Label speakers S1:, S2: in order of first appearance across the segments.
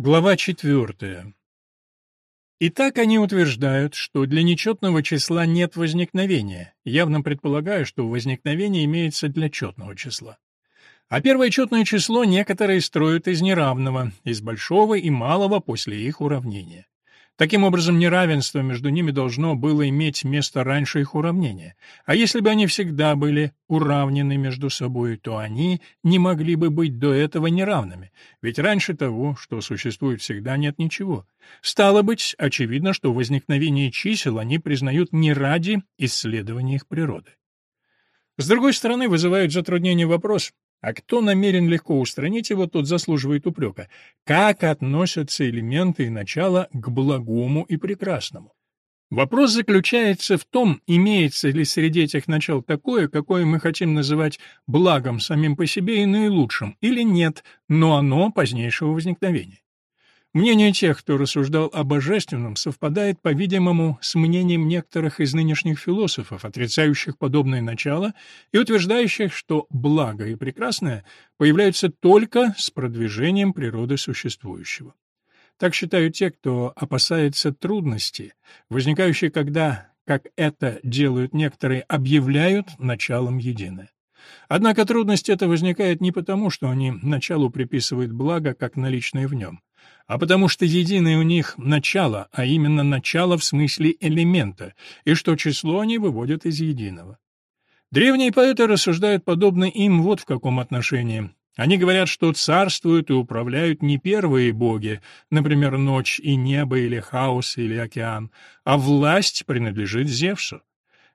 S1: Глава четвертая. Итак, они утверждают, что для нечетного числа нет возникновения, явно предполагая, что возникновение имеется для четного числа. А первое четное число некоторые строят из неравного, из большого и малого после их уравнения. Таким образом, неравенство между ними должно было иметь место раньше их уравнения. А если бы они всегда были уравнены между собой, то они не могли бы быть до этого неравными, ведь раньше того, что существует всегда, нет ничего. Стало быть, очевидно, что возникновение чисел они признают не ради исследования их природы. С другой стороны, вызывает затруднение вопрос, а кто намерен легко устранить его, тот заслуживает упрека. Как относятся элементы и начала к благому и прекрасному? Вопрос заключается в том, имеется ли среди этих начал такое, какое мы хотим называть благом самим по себе и наилучшим, или нет, но оно позднейшего возникновения. Мнение тех, кто рассуждал о божественном, совпадает, по-видимому, с мнением некоторых из нынешних философов, отрицающих подобное начало и утверждающих, что благо и прекрасное появляются только с продвижением природы существующего. Так считают те, кто опасается трудностей, возникающих, когда, как это делают некоторые, объявляют началом единое. Однако трудность эта возникает не потому, что они началу приписывают благо как наличное в нем, а потому что единое у них начало, а именно начало в смысле элемента, и что число они выводят из единого. Древние поэты рассуждают подобно им вот в каком отношении. Они говорят, что царствуют и управляют не первые боги, например, ночь и небо или хаос или океан, а власть принадлежит Зевсу.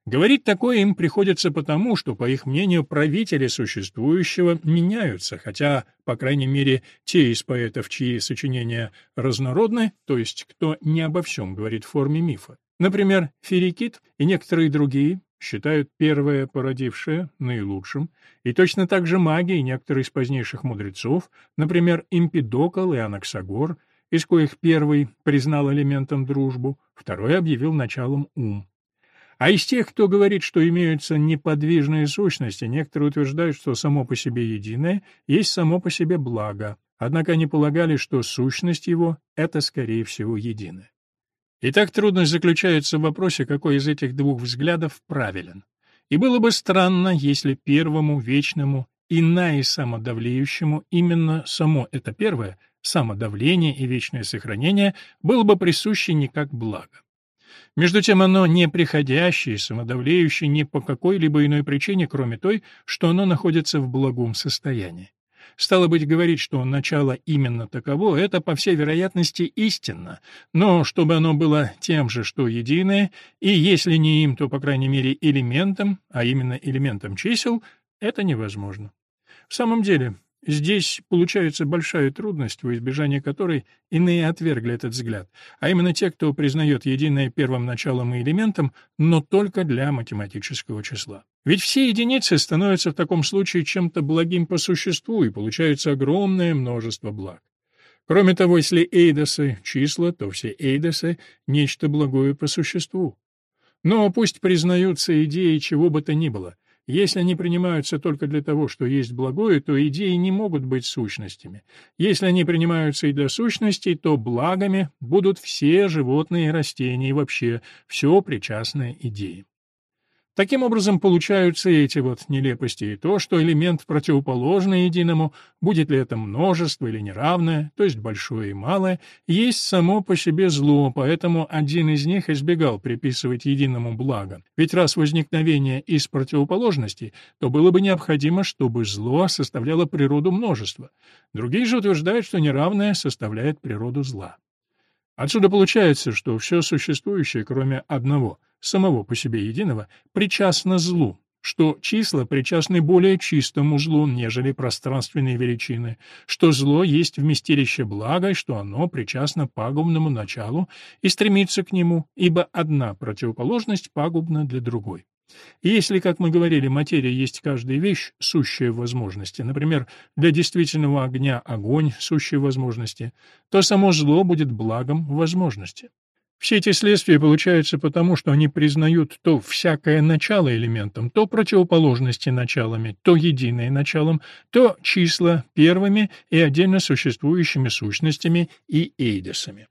S1: Говорить такое им приходится потому, что, по их мнению, правители существующего меняются, хотя, по крайней мере, те из поэтов, чьи сочинения разнородны, то есть кто не обо всем говорит в форме мифа. Например, Ферикит и некоторые другие считают первое породившее наилучшим, и точно так же маги и некоторые из позднейших мудрецов, например, Импидокл и Анаксагор, из коих первый признал элементом дружбу, второй объявил началом ум. А из тех, кто говорит, что имеются неподвижные сущности, некоторые утверждают, что само по себе единое есть само по себе благо, однако они полагали, что сущность его — это, скорее всего, единое. Итак, трудность заключается в вопросе, какой из этих двух взглядов правилен. И было бы странно, если первому, вечному и наисамодавлеющему именно само это первое, самодавление и вечное сохранение, было бы присуще не как благо. Между тем оно не приходящее, самодавлеющее ни по какой-либо иной причине, кроме той, что оно находится в благом состоянии. Стало быть, говорить, что начало именно таково, это, по всей вероятности, истинно, но чтобы оно было тем же, что единое, и если не им, то, по крайней мере, элементом, а именно элементом чисел, это невозможно. В самом деле, Здесь получается большая трудность, во избежание которой иные отвергли этот взгляд, а именно те, кто признает единое первым началом и элементом, но только для математического числа. Ведь все единицы становятся в таком случае чем-то благим по существу, и получается огромное множество благ. Кроме того, если эйдосы — числа, то все эйдосы — нечто благое по существу. Но пусть признаются идеи чего бы то ни было — если они принимаются только для того, что есть благое, то идеи не могут быть сущностями. Если они принимаются и для сущностей, то благами будут все животные и растения и вообще все причастное идее. Таким образом, получаются эти вот нелепости и то, что элемент противоположный единому, будет ли это множество или неравное, то есть большое и малое, есть само по себе зло, поэтому один из них избегал приписывать единому благо. Ведь раз возникновение из противоположностей, то было бы необходимо, чтобы зло составляло природу множества. Другие же утверждают, что неравное составляет природу зла. Отсюда получается, что все существующее, кроме одного — самого по себе единого, причастно злу, что числа причастны более чистому злу, нежели пространственные величины, что зло есть вместилище блага, и что оно причастно пагубному началу и стремится к нему, ибо одна противоположность пагубна для другой. Если, как мы говорили, материя есть каждая вещь, сущая в возможности, например, для действительного огня огонь, сущий в возможности, то само зло будет благом возможности. Все эти следствия получаются потому, что они признают то всякое начало элементом, то противоположности началами, то единое началом, то числа первыми и отдельно существующими сущностями и эйдесами.